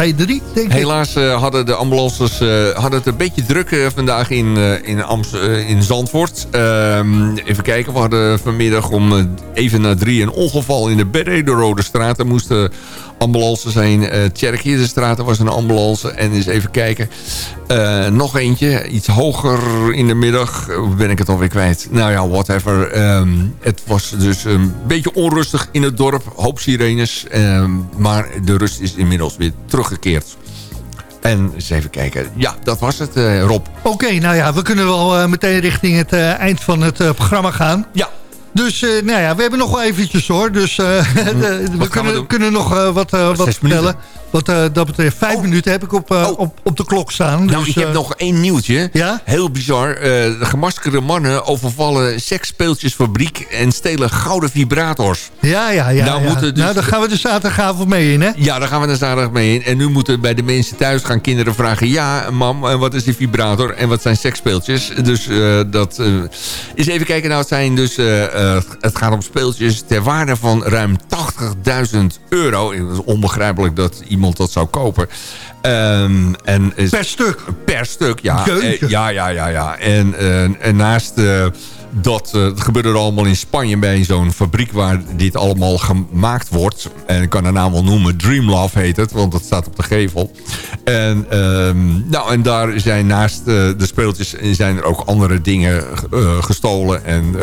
denk ik. Helaas eh, hadden de ambulances eh, hadden het een beetje druk vandaag in, in, Amst in Zandvoort. Ehm, even kijken, we hadden vanmiddag om even na drie een ongeval in de Berrede Rode Straat. Er moesten ambulances heen. Eh Tjerkje, de straat, er was een ambulance. En eens even kijken. Eh, nog eentje, iets hoger in de middag. Eh, Ben ik het alweer kwijt? Nou ja, whatever. Ehm, het was dus een beetje onrustig in het dorp. Hoop sirenes. Ehm, maar de rust is inmiddels weer teruggekeerd. En eens even kijken. Ja, dat was het, eh, Rob. Oké, nou ja, we kunnen wel meteen richting het eind van het programma gaan. Ja. Dus, eh, nou ja, we hebben nog wel eventjes hoor. Dus eh, de- we kunnen, kunnen nog eh, wat, eh, wat vertellen. Wat eh, dat betreft, vijf Oh. minuten heb ik op, eh, Oh. op, op de klok staan. Nou, dus, ik heb eh, nog één nieuwtje. Ja? Heel bizar. De gemaskerde mannen overvallen seksspeeltjesfabriek... en stelen gouden vibrators. Ja, ja, ja. Nou ja. moeten dus- nou, daar gaan we de zaterdagavond mee in, hè? Ja, daar gaan we dan zaterdag mee in. En nu moeten bij de mensen thuis gaan kinderen vragen... ja, mam, eh, wat is die vibrator en wat zijn seksspeeltjes? Dus dat is even kijken. Nou, het, zijn dus, het gaat om speeltjes ter waarde van ruim 80.000 euro. Het is onbegrijpelijk dat iemand dat zou kopen. Ehm, en, Per stuk. Per stuk, ja. Eh, ja, ja, ja, ja. En, eh, en naast eh, dat, eh, het gebeurde er allemaal in Spanje bij zo'n fabriek waar dit allemaal gemaakt wordt. En ik kan de naam wel noemen, Dreamlove heet het, want dat staat op de gevel. En, ehm, nou, en daar zijn naast eh, de speeltjes zijn er ook andere dingen eh, gestolen. En,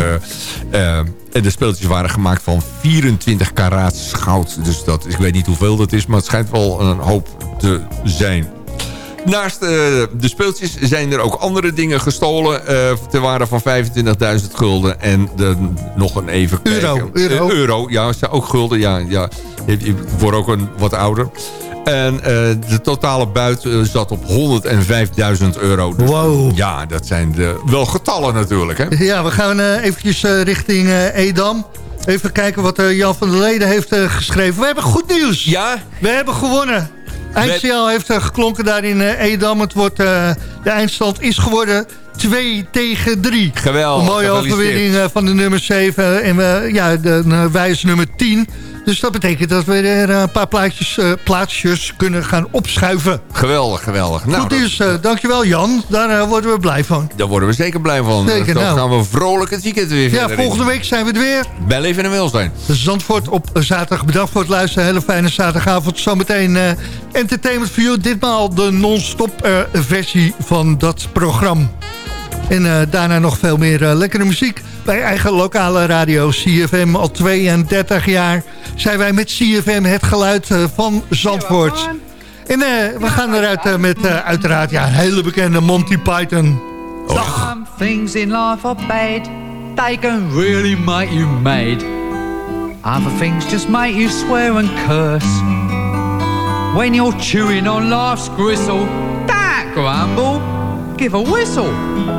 en de speeltjes waren gemaakt van 24 karaats goud. Dus dat, ik weet niet hoeveel dat is, maar het schijnt wel een hoop te zijn. Naast eh, de speeltjes zijn er ook andere dingen gestolen... eh ter waarde van 25.000 gulden. En de, nog een even Euro, kijken. euro. Eh, euro, ja, ook gulden. Ja, ja. Ik, ik word ook een, wat ouder. En uh, de totale buit uh, zat op 105.000 euro. Dus, wow. Ja, dat zijn de, wel getallen natuurlijk. Hè? Ja, we gaan uh, eventjes richting Edam. Even kijken wat Jan van der Leden heeft geschreven. We hebben goed nieuws. Ja? We hebben gewonnen. ICL heeft geklonken daar in Edam. Het wordt, de eindstand is geworden 2 tegen 3. Geweldig. Een mooie overwinning van de nummer 7. En ja, de wijs nummer 10. Dus dat betekent dat we er een paar plaatjes, uh, plaatsjes kunnen gaan opschuiven. Geweldig, geweldig. Nou, Goed dus, uh, dankjewel Jan. Daar uh, worden we blij van. Daar worden we zeker blij van. Zeker, Dan nou. gaan we vrolijk het weekend weer Ja, volgende week zijn we er weer. Bij Leven en Welzijn. Zandvoort op zaterdag. Bedankt voor het luisteren. Hele fijne zaterdagavond. Zometeen Entertainment for You. Ditmaal de non-stop versie van dat programma. En uh, daarna nog veel meer uh, lekkere muziek. Bij eigen lokale radio CFM al 32 jaar zijn wij met CFM het geluid uh, van Zandvoort. En we gaan eruit met uiteraard ja, een hele bekende Monty Python. Oh. Some things in life are bad. They can really make you mad. Other things just make you swear and curse. When you're chewing on life's gristle, don't grumble, give a whistle.